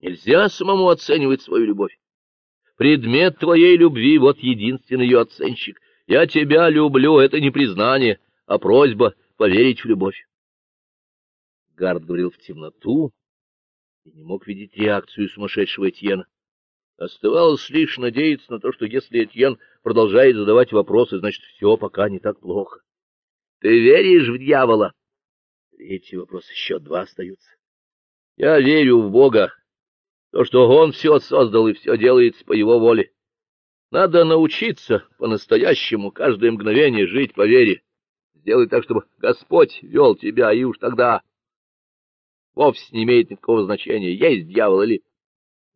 Нельзя самому оценивать свою любовь. Предмет твоей любви — вот единственный ее оценщик. Я тебя люблю — это не признание, а просьба поверить в любовь. Гард говорил в темноту и не мог видеть реакцию сумасшедшего Этьена. Оставалось лишь надеяться на то, что если Этьен продолжает задавать вопросы, значит, все пока не так плохо. — Ты веришь в дьявола? Третий вопрос, еще два остаются. — Я верю в Бога, то, что он все создал и все делает по его воле. Надо научиться по-настоящему каждое мгновение жить по вере. Сделай так, чтобы Господь вел тебя, и уж тогда вовсе не имеет никакого значения, есть дьявол или...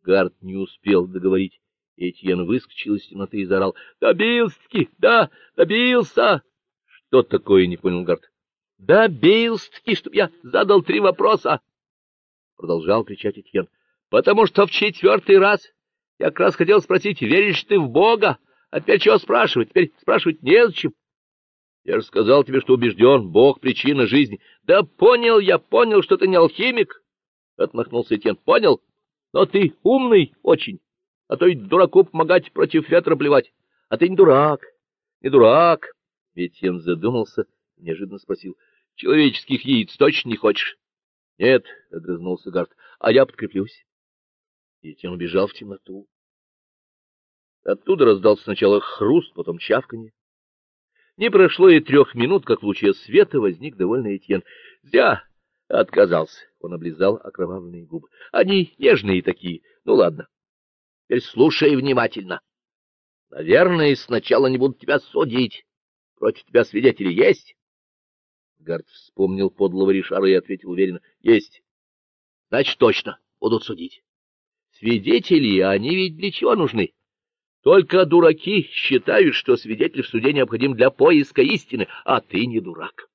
Гард не успел договорить. Этьен выскочил из темноты и заорал. — Добился-таки! Да, добился! — Что такое, не понял Гард. — Добился-таки, чтоб я задал три вопроса! Продолжал кричать Этьен потому что в четвертый раз я как раз хотел спросить, веришь ты в Бога? Теперь чего спрашивать? Теперь спрашивать незачем. Я же сказал тебе, что убежден, Бог — причина жизни. Да понял я, понял, что ты не алхимик, — отмахнулся Этьен. Понял? Но ты умный очень, а то ведь дураку помогать против ветра плевать. А ты не дурак, не дурак. Этьен задумался и неожиданно спросил. — Человеческих яиц точно не хочешь? — Нет, — огрызнулся Гарт, — а я подкреплюсь тем убежал в темноту. Оттуда раздался сначала хруст, потом чавканье. Не прошло и трех минут, как в луче света возник довольный Этьен. Зря отказался. Он облизал окровавленные губы. Они нежные такие. Ну, ладно. Теперь слушай внимательно. Наверное, сначала не будут тебя судить. Против тебя свидетели есть? Гард вспомнил подлого Ришара и ответил уверенно. Есть. Значит, точно будут судить. Свидетели, они ведь для чего нужны? Только дураки считают, что свидетель в суде необходим для поиска истины, а ты не дурак.